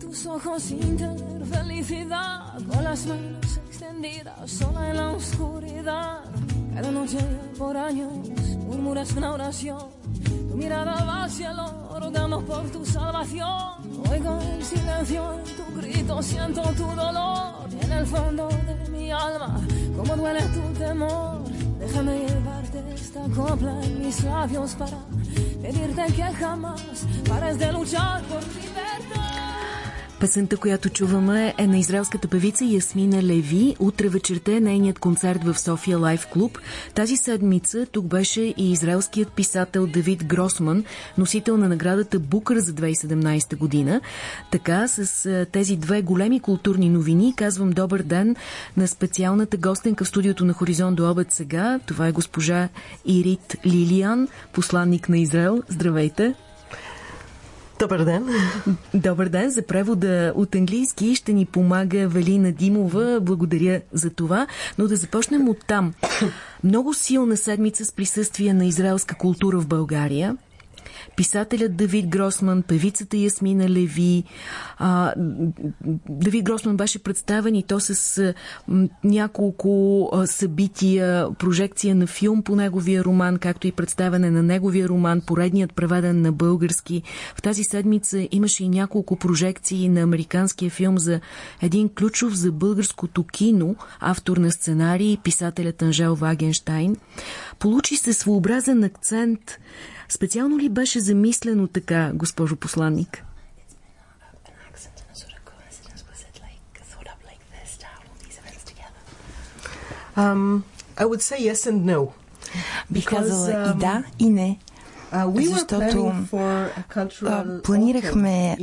tus ojos sin tener felicidad, con las manos extendidas, sola en la oscuridad. Cada noche por años murmuras una oración, tu mirada va al cielo, rogamos por tu salvación. Oigo el silencio en tu grito, siento tu dolor en el fondo de mi alma, como duele tu temor. Déjame llevarte esta copla en mis labios para pedirte que jamás pares de luchar por libertad. Песента, която чуваме е на израелската певица Ясмина Леви. Утре вечерта е нейният концерт в София Лайф Клуб. Тази седмица тук беше и израелският писател Давид Гросман, носител на наградата Букър за 2017 година. Така, с тези две големи културни новини казвам добър ден на специалната гостенка в студиото на Хоризонт до обед сега. Това е госпожа Ирит Лилиан, посланник на Израел. Здравейте! Добър ден! Добър ден! За превода от английски ще ни помага Велина Димова. Благодаря за това. Но да започнем от там. Много силна седмица с присъствие на израелска култура в България писателят Давид Гросман, певицата Ясмина Леви. А, Давид Гросман беше представен и то с няколко събития, прожекция на филм по неговия роман, както и представяне на неговия роман, поредният преведен на български. В тази седмица имаше и няколко прожекции на американския филм за един ключов за българското кино, автор на сценарий, писателят Анжел Вагенштайн. Получи се своеобразен акцент Специално ли беше замислено така, госпожо посланник? Um, I would say yes and no. Бих казала um, и да, и не. Защото планирахме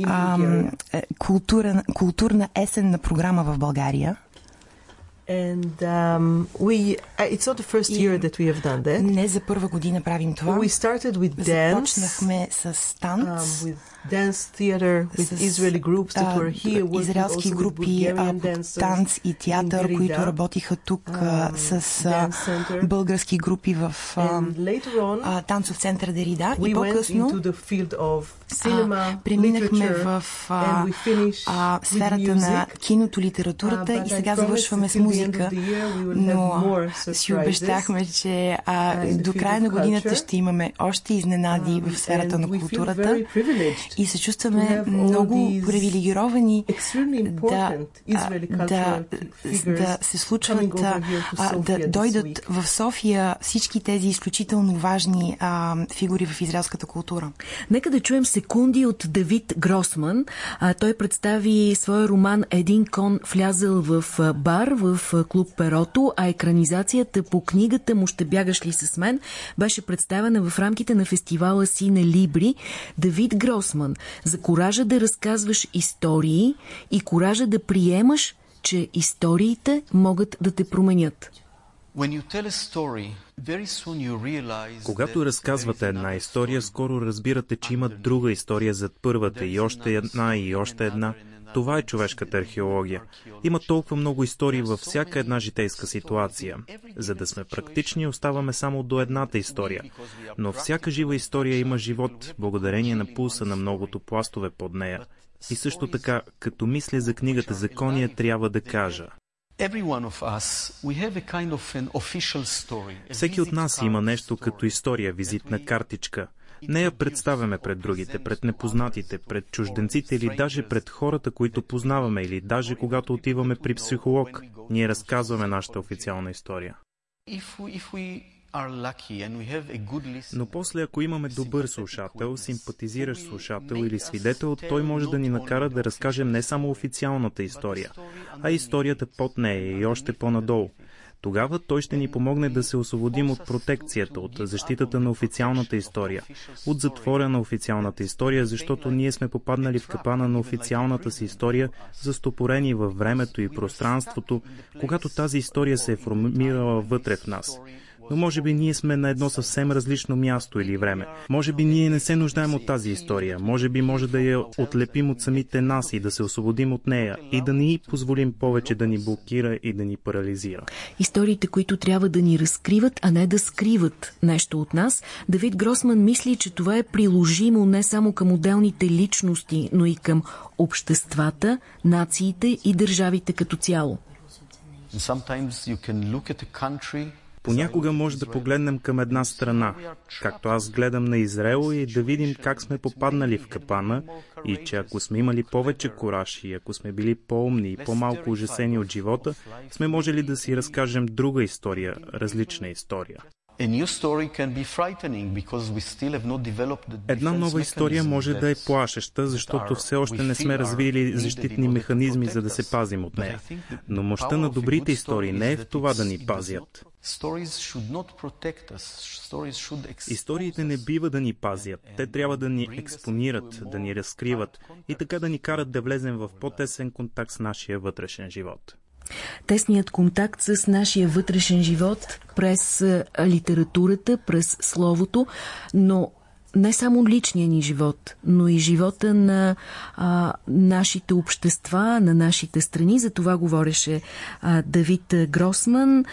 култура, културна есенна програма в България. And um, we, it's not the first year that we have done that. Не за първа година правим това. We started with dance. Започнахме с танц. Um, with dance theater with с, here. Израелски групи dancers, танц и театър, които работиха тук um, с а, български групи в а, танцов център Дерида. И по-късно преминахме в а, а, сферата на киното, литературата uh, и сега завършваме с музика. Но си обещахме, че а, до края на годината ще имаме още изненади в сферата на културата и се чувстваме много привилегировани да, да, да се случват, а, да дойдат в София всички тези изключително важни а, фигури в израелската култура. Нека да чуем секунди от Давид Гросман. А, той представи своя роман Един кон влязъл в бар в клуб Перото, а екранизацията по книгата му Ще бягаш ли с мен беше представена в рамките на фестивала Сине Либри. Давид Гросман за коража да разказваш истории и коража да приемаш, че историите могат да те променят. Когато разказвате една история, скоро разбирате, че има друга история зад първата и още една и още една. Това е човешката археология. Има толкова много истории във всяка една житейска ситуация. За да сме практични, оставаме само до едната история. Но всяка жива история има живот, благодарение на пулса на многото пластове под нея. И също така, като мисля за книгата Закония, трябва да кажа. Всеки от нас има нещо като история, визитна картичка. Не я представяме пред другите, пред непознатите, пред чужденците или даже пред хората, които познаваме, или даже когато отиваме при психолог, ние разказваме нашата официална история. Но после, ако имаме добър слушател, симпатизиращ слушател или свидетел, той може да ни накара да разкажем не само официалната история, а историята под нея и още по-надолу. Тогава той ще ни помогне да се освободим от протекцията, от защитата на официалната история, от затворя на официалната история, защото ние сме попаднали в капана на официалната си история, застопорени във времето и пространството, когато тази история се е формирала вътре в нас. Но може би ние сме на едно съвсем различно място или време. Може би ние не се нуждаем от тази история. Може би може да я отлепим от самите нас и да се освободим от нея и да ни позволим повече да ни блокира и да ни парализира. Историите, които трябва да ни разкриват, а не да скриват нещо от нас. Давид Гросман мисли, че това е приложимо не само към отделните личности, но и към обществата, нациите и държавите като цяло. Понякога може да погледнем към една страна, както аз гледам на Израел и да видим как сме попаднали в капана и че ако сме имали повече кораж и ако сме били по-умни и по-малко ужасени от живота, сме можели да си разкажем друга история, различна история. Една нова история може да е плашеща, защото все още не сме развили защитни механизми, за да се пазим от нея. Но мощта на добрите истории не е в това да ни пазят. Историите не бива да ни пазят. Те трябва да ни експонират, да ни разкриват и така да ни карат да влезем в по-тесен контакт с нашия вътрешен живот. Тесният контакт с нашия вътрешен живот през литературата, през словото, но не само личния ни живот, но и живота на а, нашите общества, на нашите страни. За това говореше а, Давид Гросман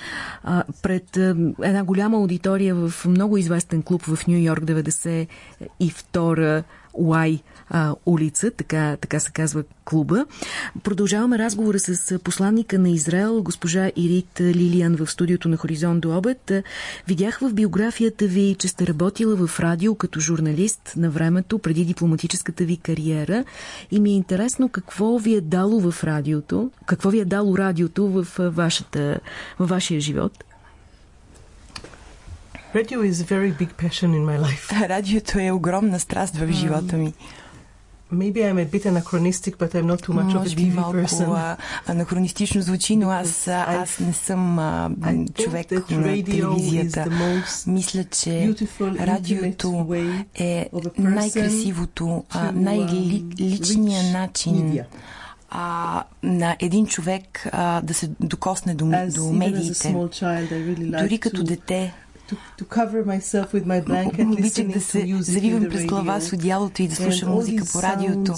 а, пред а, една голяма аудитория в много известен клуб в Нью Йорк 92 Уай а, улица, така, така се казва клуба. Продължаваме разговора с посланника на Израел, госпожа Ирит Лилиан в студиото на Хоризонт до обед. Видях в биографията ви, че сте работила в радио като журналист на времето, преди дипломатическата ви кариера и ми е интересно какво ви е дало в радиото, какво ви е дало радиото в, вашата, в вашия живот. Radio is a very big passion in my life. Радиото е огромна страст в живота ми. Maybe I'm a bit anachronistic, but I'm not too much of a TV малко, person. анахронистично звучи, но аз, аз не съм а, човек на телевизията. Мисля, че радиото е най-красивото, най-личният начин а, на един човек а, да се докосне до, до медиите. Дори като дете to, to cover myself with my blanket, Обичах да се заривам през глава с одялото и да слушам музика по радиото.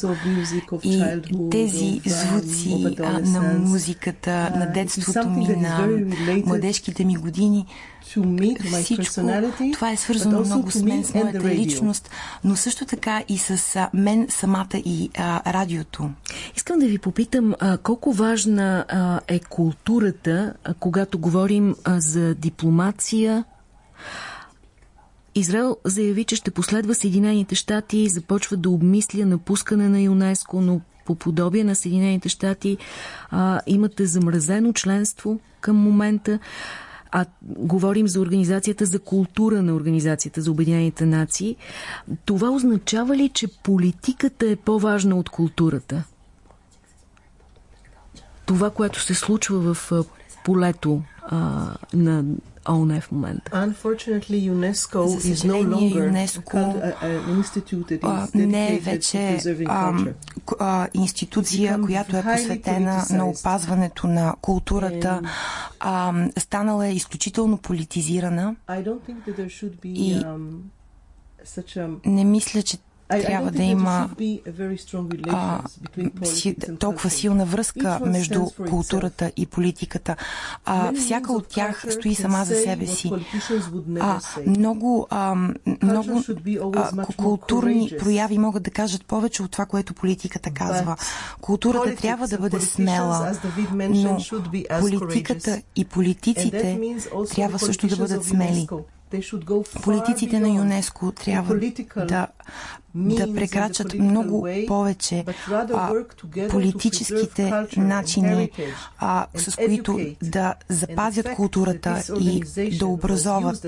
И тези звуци а, на музиката, на детството ми, на младежките ми години, всичко това е свързано много с мен, с моята личност, но също така и с мен самата и а, радиото. Искам да ви попитам а, колко важна а, е културата, а, когато говорим а, за дипломация, Израел заяви, че ще последва Съединените щати и започва да обмисля напускане на ЮНЕСКО, но по подобие на Съединените щати а, имате замразено членство към момента. А говорим за Организацията за култура на Организацията за Обединените нации. Това означава ли, че политиката е по-важна от културата? Това, което се случва в полето а, на ООН в момента. Unfortunately, UNESCO is no longer UNESCO an institute that is не е вече а, а, институция, която е посветена на опазването на културата. А, станала е изключително политизирана. И не мисля, че трябва да има а, си, толкова силна връзка между културата и политиката. А, всяка от тях стои сама за себе си. А, много а, много а, културни прояви могат да кажат повече от това, което политиката казва. Културата трябва да бъде смела, но политиката и политиците трябва също да бъдат смели. Политиците на ЮНЕСКО трябва да, да прекрачат много повече а, политическите начини, а, с които да запазят културата и да образоват.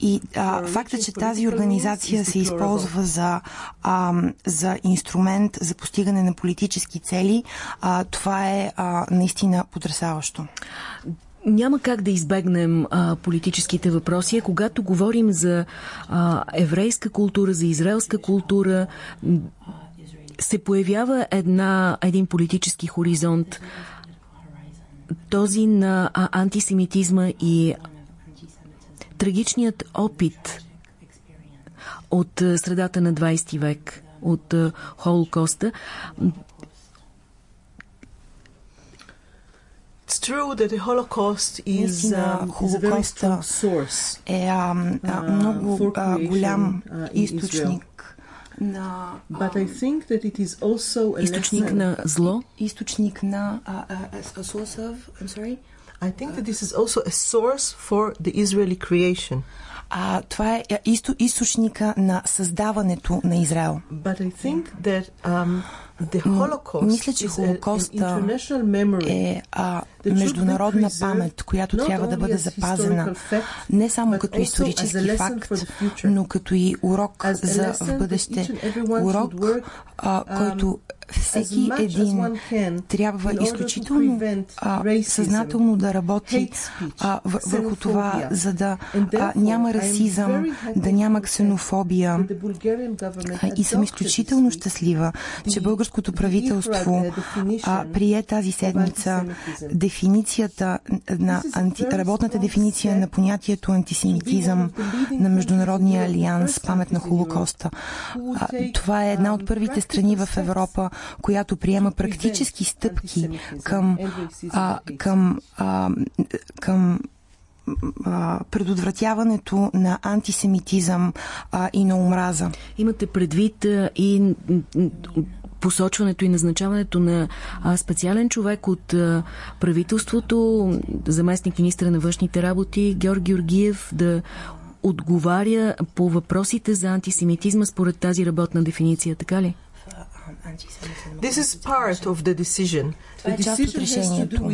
И а, факта, че тази организация се използва за, а, за инструмент за постигане на политически цели, а, това е а, наистина потрясаващо. Няма как да избегнем а, политическите въпроси. Когато говорим за а, еврейска култура, за израелска култура, се появява една, един политически хоризонт. Този на антисемитизма и трагичният опит от средата на 20 век, от Холокоста. true that the Holocaust is, um, is a very strong source е а, а, много а, голям източник на But I think that it is also a източник на зло, източник на а, а, a source of, I'm sorry, I think that this is also a source for the Israeli creation. А, това е изто, източника на създаването на Израел. But I think that um, the Holocaust Мисля, че Холокоста е а, международна памет, която трябва да бъде запазена не само като исторически факт, но като и урок за в бъдеще. Урок, а, който всеки един трябва изключително а, съзнателно да работи а, върху това, за да а, няма расизъм, да няма ксенофобия. И съм изключително щастлива, че българското правителство а, прие тази седмица дефиницията на анти, работната дефиниция на понятието антисемитизъм на Международния алианс памет на Холокоста. А, това е една от първите страни в Европа, която приема практически стъпки към, а, към, а, към предотвратяването на антисемитизъм а, и на омраза. Имате предвид а, и посочването и назначаването на а, специален човек от а, правителството, заместник министра на външните работи Георг Георгиев да отговаря по въпросите за антисемитизма според тази работна дефиниция, така ли? This is part of the decision. Е част от решението.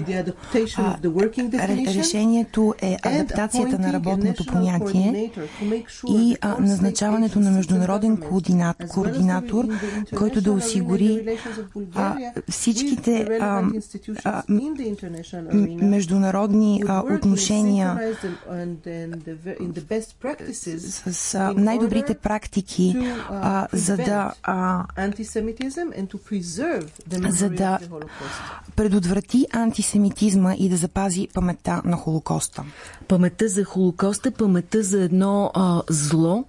решението е адаптацията на работното понятие и назначаването на международен координат, координатор, който да осигури всичките международни отношения с най-добрите практики, за да за да предотврати антисемитизма и да запази паметта на Холокоста. Паметта за Холокоста, паметта за едно а, зло,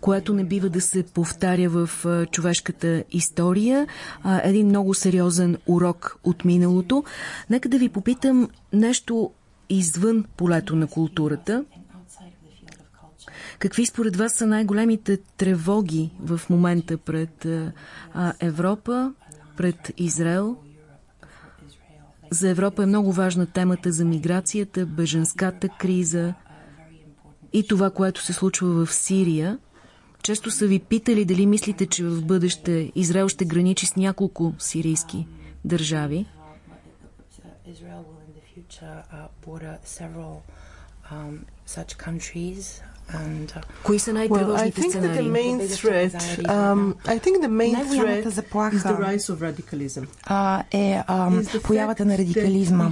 което не бива да се повтаря в а, човешката история. А, един много сериозен урок от миналото. Нека да ви попитам нещо извън полето на културата. Какви според вас са най-големите тревоги в момента пред а, Европа, пред Израел? За Европа е много важна темата за миграцията, беженската криза и това, което се случва в Сирия. Често са ви питали дали мислите, че в бъдеще Израел ще граничи с няколко сирийски държави. And, uh, Кои са най-тревожните сценарии? Um, Най-голямата заплаха uh, е uh, появата на радикализма.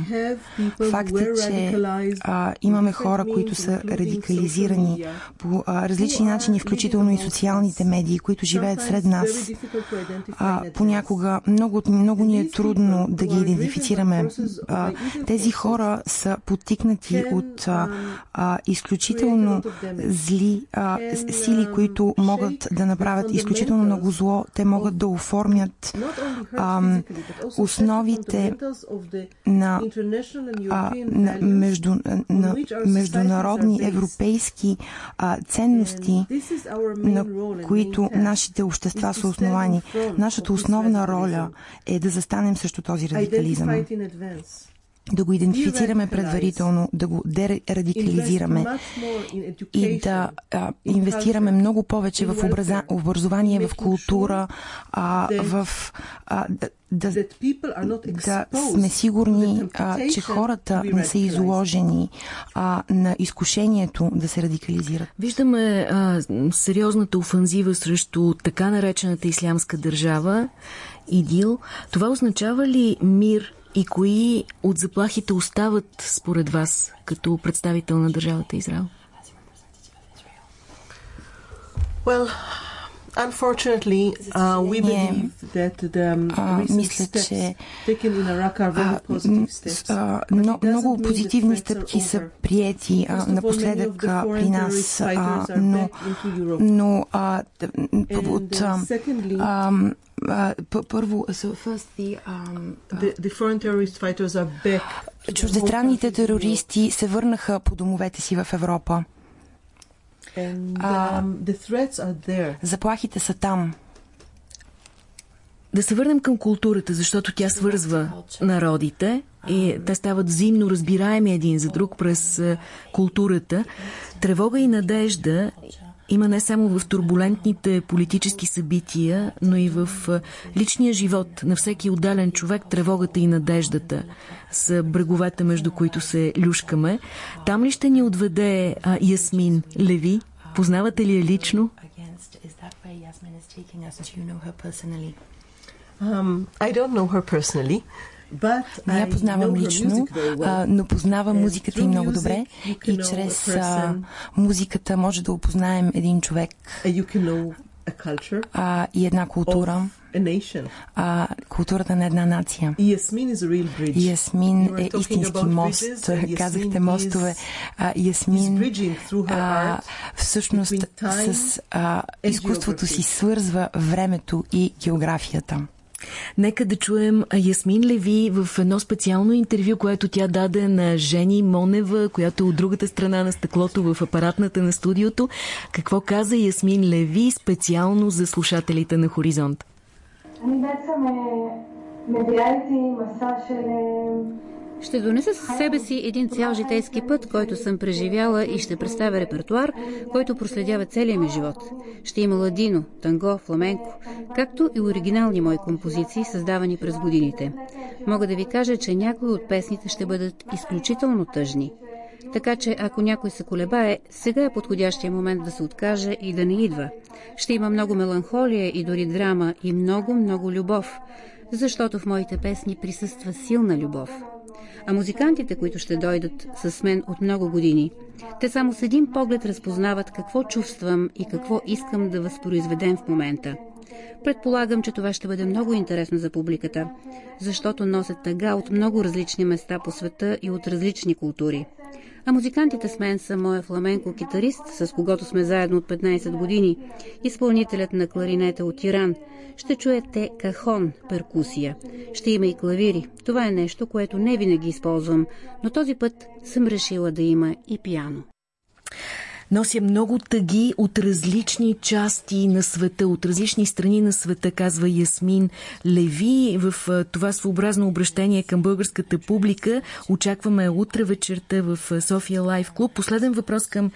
Факт е, че uh, имаме хора, които са радикализирани по uh, различни начини, включително и социалните медии, които живеят сред нас. Uh, понякога много, много ни е трудно да ги идентифицираме. Uh, тези хора са подтикнати от uh, uh, изключително зли а, сили, които могат да направят изключително много зло. Те могат да оформят а, основите на, а, на, между, на международни европейски а, ценности, на които нашите общества са основани. Нашата основна роля е да застанем срещу този радикализъм да го идентифицираме предварително, да го дерадикализираме и да а, инвестираме много повече в образа, образование, в култура, а, в а, да, да сме сигурни, а, че хората не са изложени а, на изкушението да се радикализират. Виждаме а, сериозната офанзива срещу така наречената ислямска държава, ИДИЛ. Това означава ли мир и кои от заплахите остават според вас като представител на държавата Израел? Well, Unfortunately, uh, we believe that the um, мисля, че много позитивни стъпки са приети напоследък при нас, но, но от първо, чуждестранните терористи се върнаха по домовете си в Европа. And, um. Заплахите са там. Да се върнем към културата, защото тя свързва народите и те стават взаимно разбираеми един за друг през културата. Тревога и надежда има не само в турбулентните политически събития, но и в личния живот на всеки отдален човек тревогата и надеждата са бреговете, между които се люшкаме. Там ли ще ни отведе а, Ясмин Леви? Познавате ли я лично? Um, I don't know her personally. Не я познавам лично, но познавам музиката и много добре и чрез музиката може да опознаем един човек а, и една култура. А, културата на една нация. Ясмин е истински мост. Казахте мостове. А, Ясмин а, всъщност с а, изкуството си свързва времето и географията. Нека да чуем Ясмин Леви в едно специално интервю, което тя даде на Жени Монева, която е от другата страна на стъклото в апаратната на студиото. Какво каза Ясмин Леви специално за слушателите на Хоризонт? אני בעצם מביאה איתי מסע של ще донеса със себе си един цял житейски път, който съм преживяла и ще представя репертуар, който проследява целия ми живот. Ще има ладино, танго, фламенко, както и оригинални мои композиции, създавани през годините. Мога да ви кажа, че някои от песните ще бъдат изключително тъжни. Така че ако някой се колебае, сега е подходящия момент да се откаже и да не идва. Ще има много меланхолия и дори драма и много, много любов, защото в моите песни присъства силна любов а музикантите, които ще дойдат с мен от много години, те само с един поглед разпознават какво чувствам и какво искам да възпроизведем в момента. Предполагам, че това ще бъде много интересно за публиката, защото носят тъга от много различни места по света и от различни култури. А музикантите с мен са моя фламенко-китарист, с когото сме заедно от 15 години, изпълнителят на кларинета от Иран. Ще чуете кахон, перкусия. Ще има и клавири. Това е нещо, което не винаги използвам, но този път съм решила да има и пиано нося много тъги от различни части на света, от различни страни на света, казва Ясмин Леви. В това своеобразно обращение към българската публика очакваме утре вечерта в София Лайв Клуб. Последен въпрос към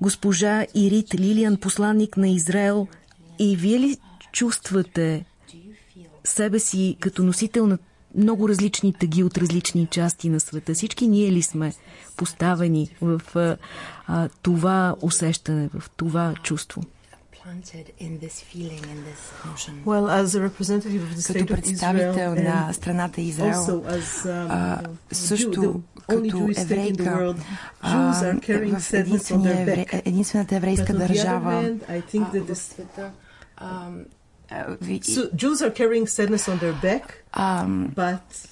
госпожа Ирит Лилиан, посланник на Израел. И вие ли чувствате себе си като носител на много различни тъги от различни части на света. Всички ние ли сме поставени в а, това усещане, в това чувство? Well, as a representative of the като представител на страната Израел, as, um, а, също като еврейка в единствената еврейска държава в света, So Jews are carrying sadness on their back, um, but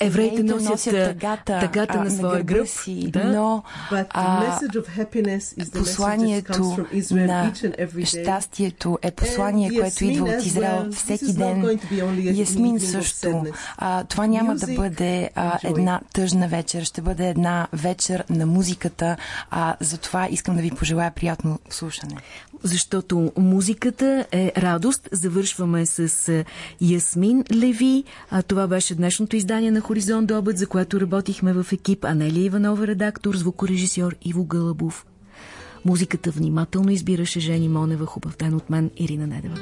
Евреите носят тъгата, тъгата на своя гръб, да? но а, посланието на щастието е послание, което идва от Израел всеки ден. Ясмин също. А, това няма да бъде а, една тъжна вечер, ще бъде една вечер на музиката. А, затова искам да ви пожелая приятно слушане. Защото музиката е радост. Завършваме с Ясмин Леви. А това беше днес днешното издание на Хоризонт до обед, за което работихме в екип Анелия Иванова, редактор, звукорежисьор Иво Гълъбов. Музиката внимателно избираше Жени Монева, хубав ден от мен, Ирина Недева.